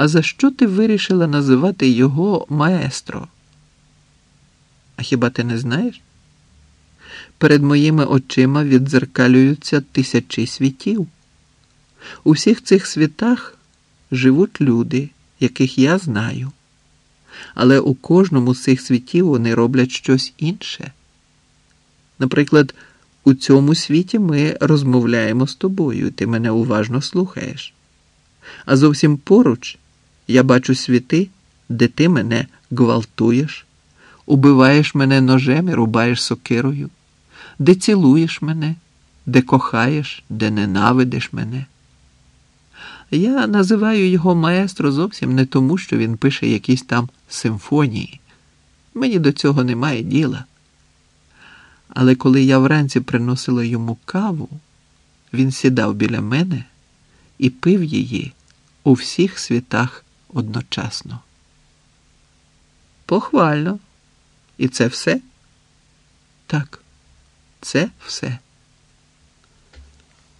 А за що ти вирішила називати його маестро? А хіба ти не знаєш? Перед моїми очима віддзеркалюються тисячі світів. У всіх цих світах живуть люди, яких я знаю. Але у кожному з цих світів вони роблять щось інше. Наприклад, у цьому світі ми розмовляємо з тобою, і ти мене уважно слухаєш. А зовсім поруч я бачу світи, де ти мене гвалтуєш, убиваєш мене ножем і рубаєш сокирою, де цілуєш мене, де кохаєш, де ненавидиш мене. Я називаю його маестро зовсім не тому, що він пише якісь там симфонії. Мені до цього немає діла. Але коли я вранці приносила йому каву, він сідав біля мене і пив її у всіх світах одночасно. Похвально. І це все? Так, це все.